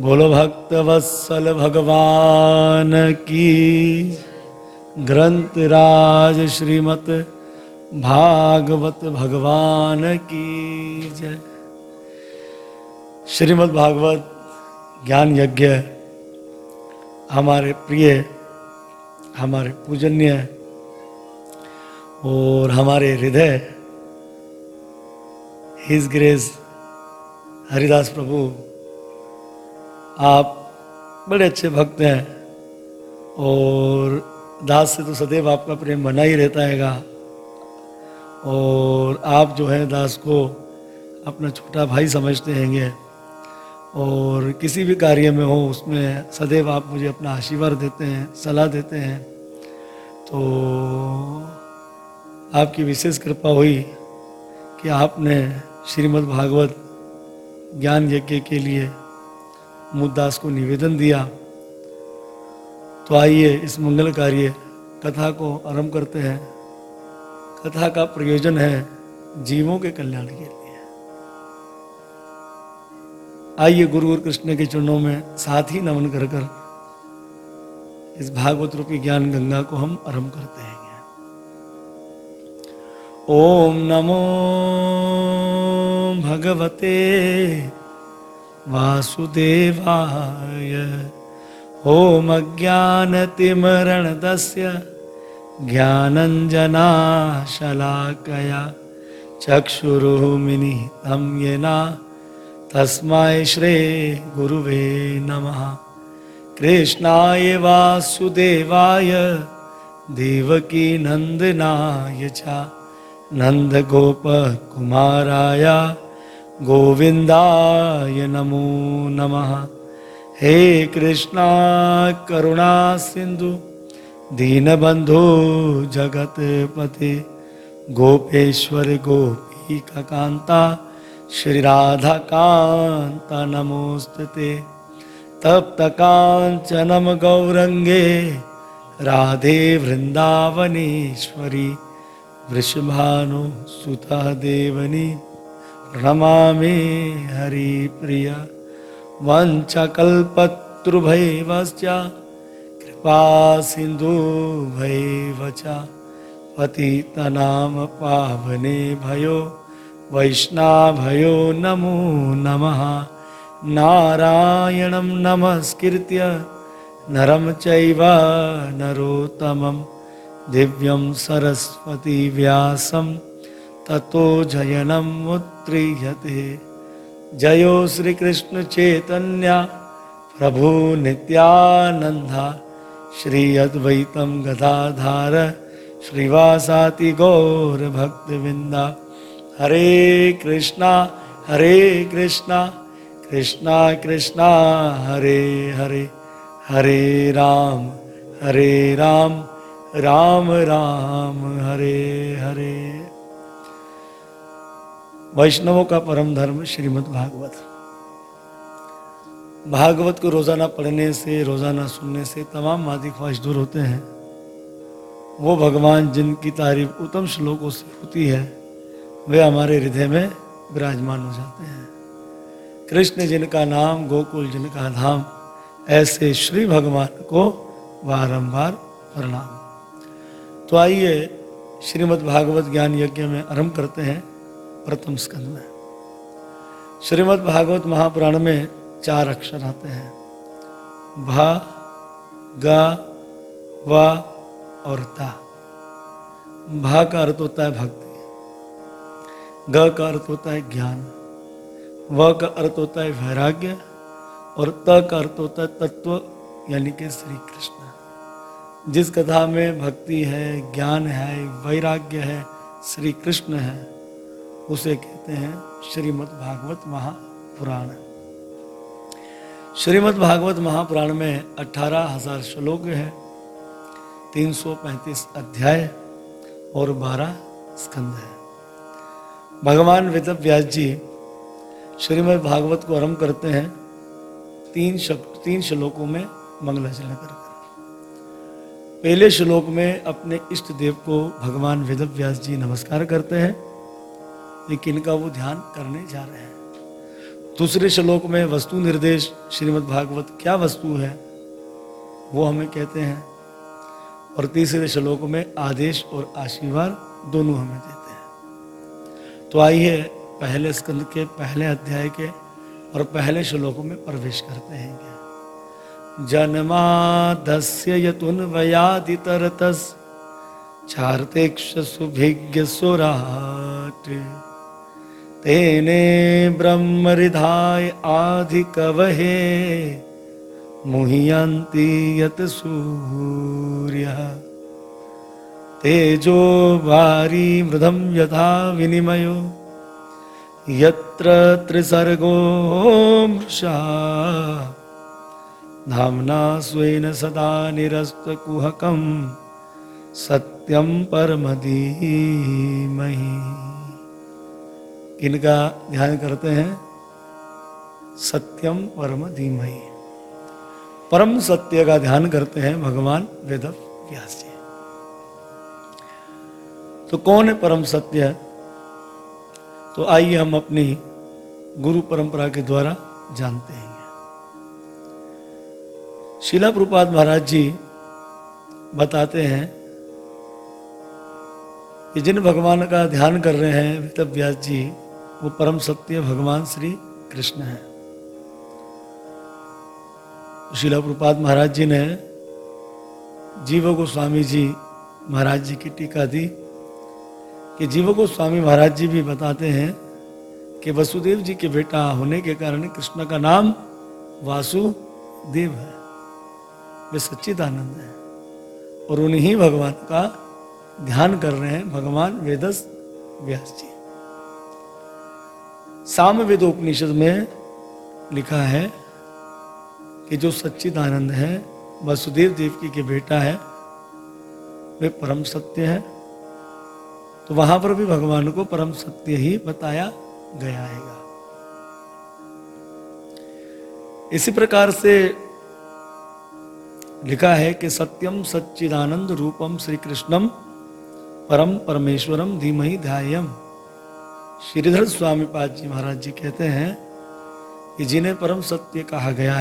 बोलो भक्त वत्सल भगवान की ग्रंथ राज श्रीमत भागवत भगवान की जय। श्रीमद् भागवत ज्ञान यज्ञ हमारे प्रिय, हमारे पूजनीय और हमारे हृदय हिज ग्रेस हरिदास प्रभु आप बड़े अच्छे भक्त हैं और दास से तो सदैव आपका प्रेम बना ही रहता हैगा। और आप जो है दास को अपना छोटा भाई समझते हैंगे और किसी भी कार्य में हो, उसमें सदैव आप मुझे अपना आशीर्वाद देते हैं, सलाह देते हैं। तो आपकी विशेष कृपा हुई कि आपने श्रीमद् भागवत ज्ञान यज्ञ के लिए मुद्दास को निवेदन दिया। तो आइए इस मंगल कार्य कथा को आरंभ करते हैं। कथा का प्रयोजन है जीवों के कल्याण के लिए। आइए गुरु और कृष्ण के चरणों में साथ ही नमन कर कर इस भागवत रूपी ज्ञान गंगा को हम आरंभ करते हैं। ओम नमो भगवते वासुदेवाय। ओम अज्ञानतिमरणदस्य ज्ञानञ्जनाशलाकया। चक्षुरुमिनितं येना तस्मै श्री गुरुवे नमः। कृष्णाय वासुदेवाय। देवकी नन्दनाय च। नन्दगोपकुमाराय। गोविन्दाय नमो नमः। हे कृष्णा, करुणा सिन्धु दीनबन्धो जगत्पते, गोपेश्वर गोपीकान्ता श्री राधा कांत नमोस्तुते तप्त कांचनम गौरंगे राधे वृंदावनेश्वरी वृषभानु सुता देवनी। प्रणमामि हरिप्रिय वञ्चकल्पतृभैवश्च कृपा सिन्धुभैव च पतितनाम पावने भयो, वैष्णाभयो नमो नमः। नारायणं नमस्कृत्य नरं चैव दिव्यं सरस्वतीव्यासं ततो जयनम् उत्क्रियते जयो श्रीकृष्णचैतन्य प्रभु नित्यानन्दा। श्री अद्वैतं गदाधार श्रीवासाति गौरभक्तविन्दा। हरे कृष्णा हरे कृष्णा कृष्णा कृष्णा, हरे हरे। हरे राम हरे राम राम राम, हरे हरे। वैष्णवों का परम धर्म श्रीमद् भागवत। भागवत को रोज़ाना पढ़ने से, रोज़ाना सुनने से तमाम मादी ख्वाहिश दूर होते हैं। वो भगवान जिनकी तारीफ़ उत्तम श्लोकों से होती है, वे हमारे हृदय में विराजमान हो जाते हैं। कृष्ण जिनका नाम, गोकुल जिनका धाम, ऐसे श्री भगवान को बारंबार प्रणाम। तो आइए श्रीमद् भागवत ज्ञान यज्ञ में आरंभ करते हैं। प्रथम स्कंद में। श्रीमद् भागवत महापुराण में चार अक्षर आते हैं। भा, गा, वा और ता। भा का अर्थ होता है भक्ति। ग का अर्थ होता है ज्ञान। व का अर्थ होता है वैराग्य। और त का अर्थ होता है तत्व, यानी कि श्री कृष्ण जिस कथा में भक्ति है, ज्ञान है, वैराग्य है श्री कृष्ण है उसे कहते हैं श्रीमद् भागवत महापुराण। श्रीमद् भागवत महापुराण में अठारह हज़ार श्लोक है 335 अध्याय और 12 स्कंद है। भगवान वेद व्यास जी श्रीमद् भागवत को आरंभ करते हैं तीन शक, तीन श्लोकों में मंगलाचरण कर पहले श्लोक में अपने इष्ट देव को भगवान वेद व्यास जी नमस्कार करते हैं लेकिन इनका वो ध्यान करने जा रहे हैं। दूसरे श्लोक में वस्तु निर्देश, श्रीमद् भागवत क्या वस्तु है? वो हमें कहते हैं। और तीसरे श्लोक में आदेश और आशीर्वाद दोनों हमें देते हैं। तो आइए पहले स्कंद के पहले अध्याय के और पहले श्लोक में प्रवेश करते हैं। जन्मादस्य यतुन वयादितरतस चार्तेक्ष सुभिज्ञ सुराट। तेने ब्रह्मरिधाय आधिकवहे मुह्यन्ति यत सूर्य। तेजो वारी मृदम यथा विनिमयो, यत्र त्रिसर्गो मृषा। धाम्ना स्वेन सदा निरस्तकुहकं, सत्यं परमधीमहि। इनका ध्यान करते हैं। सत्यम परम धीमहि। परम सत्य का ध्यान करते हैं भगवान वेद व्यास जी। तो कौन है परम सत्य? तो आइए हम अपनी गुरु परंपरा के द्वारा जानते हैं। शिला प्रपात महाराज जी बताते हैं कि जिन भगवान का ध्यान कर रहे हैं व्यास जी वो परम सत्य भगवान श्री कृष्ण है। शिला प्रपात महाराज जी ने जीव गोस्वामी जी महाराज जी की टीका दी कि जीव गोस्वामी महाराज जी भी बताते हैं कि वसुदेव जी के बेटा होने के कारण कृष्ण का नाम वासुदेव है। वे सच्चिदानंद है और उन्हीं भगवान का ध्यान कर रहे हैं, भगवान वेदस व्यास जी। साम वेदोपनिषद में लिखा है कि जो सच्चिदानंद है, वसुदेव देवकी के बेटा है, वे परम सत्य है। तो वहाँ पर भी भगवान को परम सत्य ही बताया गया है। इसी प्रकार से लिखा है कि सत्यम सच्चिदानंद रूपम श्री कृष्णम परम परमेश्वरम धीमहि ध्यायम। श्रीधर स्वामी पाद जी महाराज जी कहते हैं कि जिन्हें परम सत्य कहा गया